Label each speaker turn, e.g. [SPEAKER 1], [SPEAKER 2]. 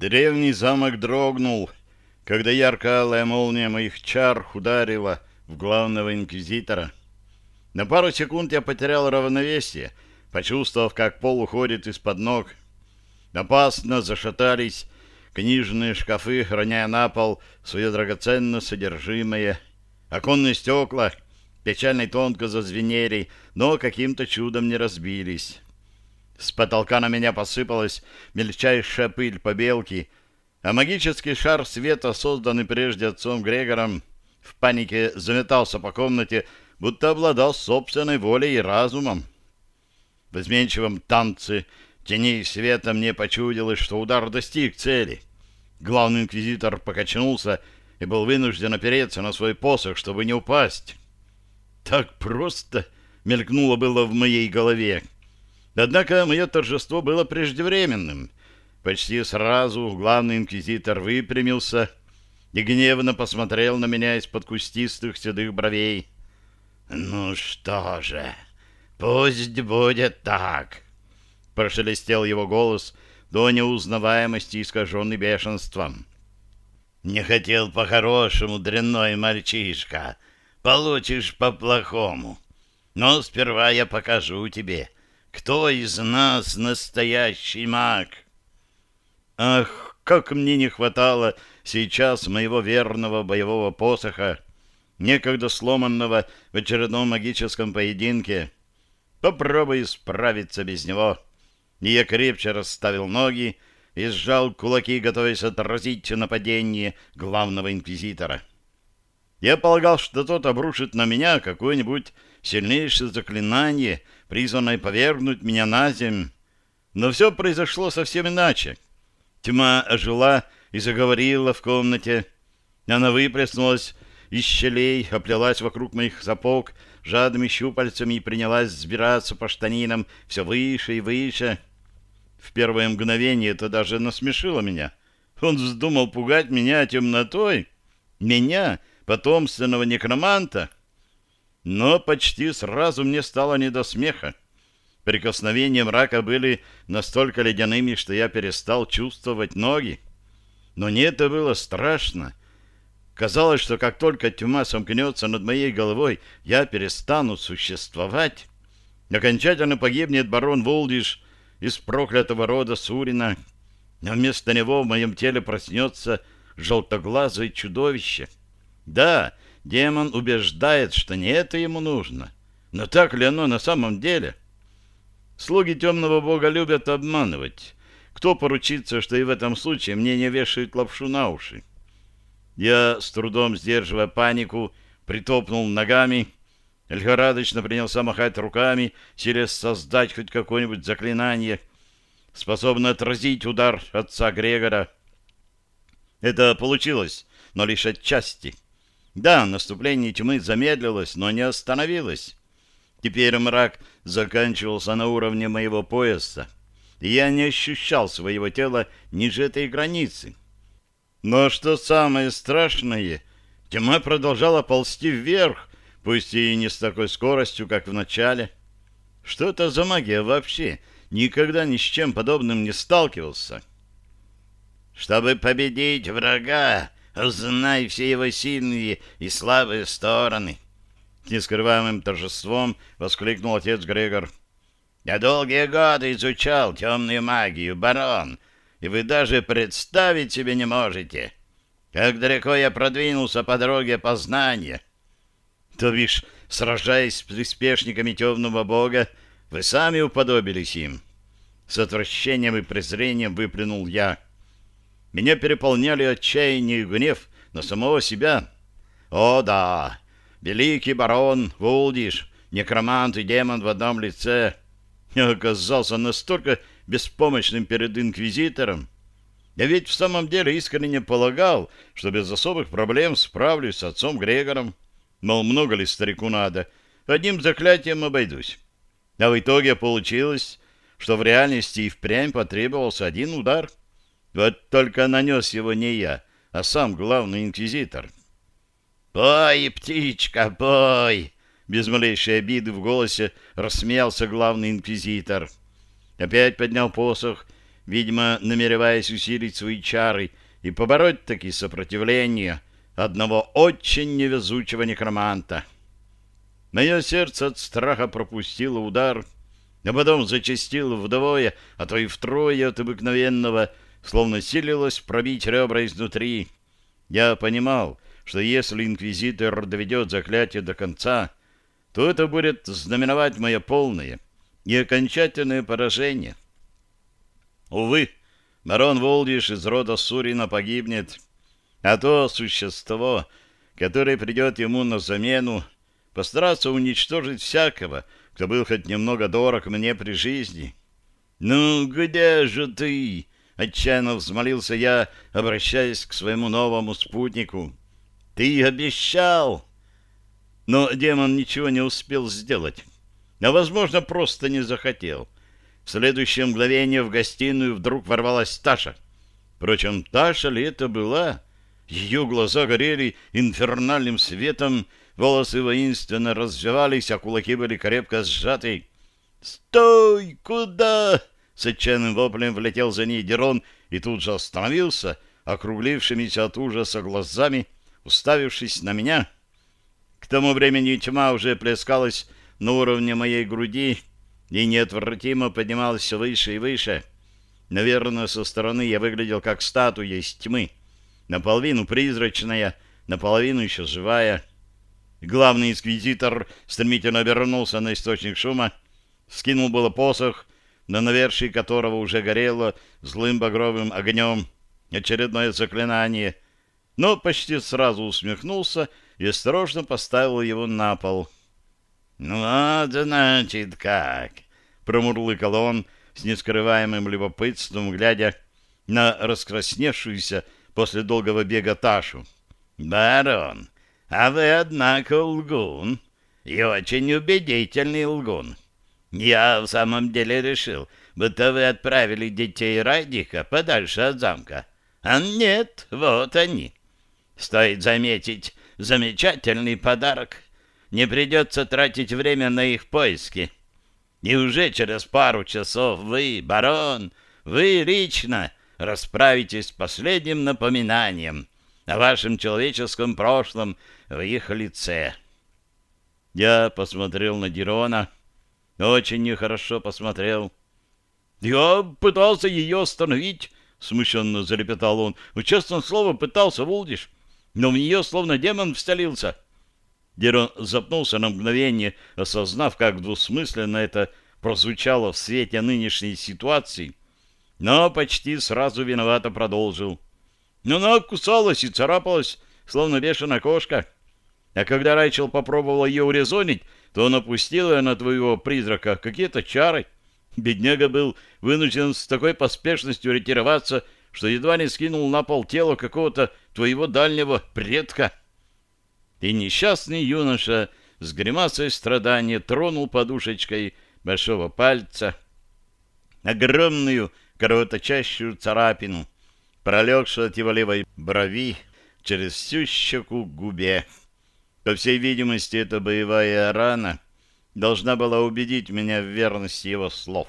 [SPEAKER 1] Древний замок дрогнул, когда ярко-алая молния моих чар ударила в главного инквизитора. На пару секунд я потерял равновесие, почувствовав, как пол уходит из-под ног. Опасно зашатались книжные шкафы, роняя на пол свое драгоценное содержимое. Оконные стекла печально тонко зазвенели, но каким-то чудом не разбились. С потолка на меня посыпалась мельчайшая пыль побелки, а магический шар света, созданный прежде отцом Грегором, в панике заметался по комнате, будто обладал собственной волей и разумом. В изменчивом танце теней света мне почудилось, что удар достиг цели. Главный инквизитор покачнулся и был вынужден опереться на свой посох, чтобы не упасть. Так просто мелькнуло было в моей голове. Однако мое торжество было преждевременным. Почти сразу главный инквизитор выпрямился и гневно посмотрел на меня из-под кустистых седых бровей. «Ну что же, пусть будет так!» Прошелестел его голос до неузнаваемости, искаженный бешенством. «Не хотел по-хорошему, дрянной мальчишка. Получишь по-плохому. Но сперва я покажу тебе, кто из нас настоящий маг? Ах, как мне не хватало сейчас моего верного боевого посоха, некогда сломанного в очередном магическом поединке. Попробуй справиться без него. И я крепче расставил ноги и сжал кулаки, готовясь отразить нападение главного инквизитора. Я полагал, что тот обрушит на меня какое-нибудь сильнейшее заклинание, призванное повергнуть меня на земь. Но все произошло совсем иначе. Тьма ожила и заговорила в комнате. Она выплеснулась из щелей, оплелась вокруг моих сапог жадными щупальцами и принялась сбираться по штанинам все выше и выше. В первое мгновение это даже насмешило меня. Он вздумал пугать меня темнотой. Меня, потомственного некроманта. Но почти сразу мне стало не до смеха. Прикосновения мрака были настолько ледяными, что я перестал чувствовать ноги. Но не это было страшно. Казалось, что как только тьма сомкнется над моей головой, я перестану существовать. Окончательно погибнет барон Волдиш из проклятого рода Сурина, а вместо него в моем теле проснется желтоглазое чудовище. Да, Демон убеждает, что не это ему нужно. Но так ли оно на самом деле? Слуги темного бога любят обманывать. Кто поручится, что и в этом случае мне не вешают лапшу на уши? Я, с трудом сдерживая панику, притопнул ногами, лихорадочно принялся махать руками, силясь создать хоть какое-нибудь заклинание, способное отразить удар отца Грегора. Это получилось, но лишь отчасти. Да, наступление тьмы замедлилось, но не остановилось. Теперь мрак заканчивался на уровне моего пояса, и я не ощущал своего тела ниже этой границы. Но что самое страшное, тьма продолжала ползти вверх, пусть и не с такой скоростью, как в начале. Что это за магия вообще? Никогда ни с чем подобным не сталкивался. «Чтобы победить врага, Узнай все его сильные и слабые стороны. С нескрываемым торжеством воскликнул отец Грегор. Я долгие годы изучал темную магию, барон, и вы даже представить себе не можете, как далеко я продвинулся по дороге познания. То бишь, сражаясь с приспешниками темного бога, вы сами уподобились им. С отвращением и презрением выплюнул я — меня переполняли отчаяние и гнев на самого себя. О да, великий барон Вулдиш, некромант и демон в одном лице, оказался настолько беспомощным перед инквизитором. Я ведь в самом деле искренне полагал, что без особых проблем справлюсь с отцом Грегором. Мол, много ли старику надо, одним заклятием обойдусь. А в итоге получилось, что в реальности и впрямь потребовался один удар — вот только нанес его не я, а сам главный инквизитор. «Пой, птичка, пой!» Без малейшей обиды в голосе рассмеялся главный инквизитор. Опять поднял посох, видимо, намереваясь усилить свои чары и побороть таки сопротивление одного очень невезучего некроманта. Мое сердце от страха пропустило удар, а потом зачастило вдвое, а то и втрое от обыкновенного, словно силилось пробить ребра изнутри. Я понимал, что если инквизитор доведет заклятие до конца, то это будет знаменовать мое полное и окончательное поражение. Увы, барон Волдиш из рода Сурина погибнет, а то существо, которое придет ему на замену, постараться уничтожить всякого, кто был хоть немного дорог мне при жизни. «Ну, где же ты?» — отчаянно взмолился я, обращаясь к своему новому спутнику. «Ты обещал!» Но демон ничего не успел сделать, а, возможно, просто не захотел. В следующее мгновение в гостиную вдруг ворвалась Таша. Впрочем, Таша ли это была? Ее глаза горели инфернальным светом, волосы воинственно развивались, а кулаки были крепко сжаты. «Стой! Куда?» С отчаянным воплем влетел за ней Дерон и тут же остановился, округлившимися от ужаса глазами, уставившись на меня. К тому времени тьма уже плескалась на уровне моей груди и неотвратимо поднималась все выше и выше. Наверное, со стороны я выглядел как статуя из тьмы, наполовину призрачная, наполовину еще живая. Главный инквизитор стремительно обернулся на источник шума, скинул было посох, на навершии которого уже горело злым багровым огнем очередное заклинание, но почти сразу усмехнулся и осторожно поставил его на пол. «Ну, вот, значит, как!» — промурлыкал он с нескрываемым любопытством, глядя на раскрасневшуюся после долгого бега Ташу. «Барон, а вы, однако, лгун, и очень убедительный лгун. Я в самом деле решил, будто вы отправили детей Радика подальше от замка. А нет, вот они. Стоит заметить, замечательный подарок. Не придется тратить время на их поиски. И уже через пару часов вы, барон, вы лично расправитесь с последним напоминанием о вашем человеческом прошлом в их лице. Я посмотрел на Дирона, очень нехорошо посмотрел. «Я пытался ее остановить», — смущенно залепетал он. «Честное слово, пытался, Волдиш, но в нее словно демон всталился». Дирон запнулся на мгновение, осознав, как двусмысленно это прозвучало в свете нынешней ситуации, но почти сразу виновато продолжил. Но она кусалась и царапалась, словно бешеная кошка. А когда Райчел попробовала ее урезонить, то ее на твоего призрака какие-то чары. Бедняга был вынужден с такой поспешностью ретироваться, что едва не скинул на пол тело какого-то твоего дальнего предка. И несчастный юноша с гримасой страдания тронул подушечкой большого пальца огромную кровоточащую царапину, пролегшую от его левой брови через всю щеку к губе. По всей видимости, эта боевая рана должна была убедить меня в верности его слов.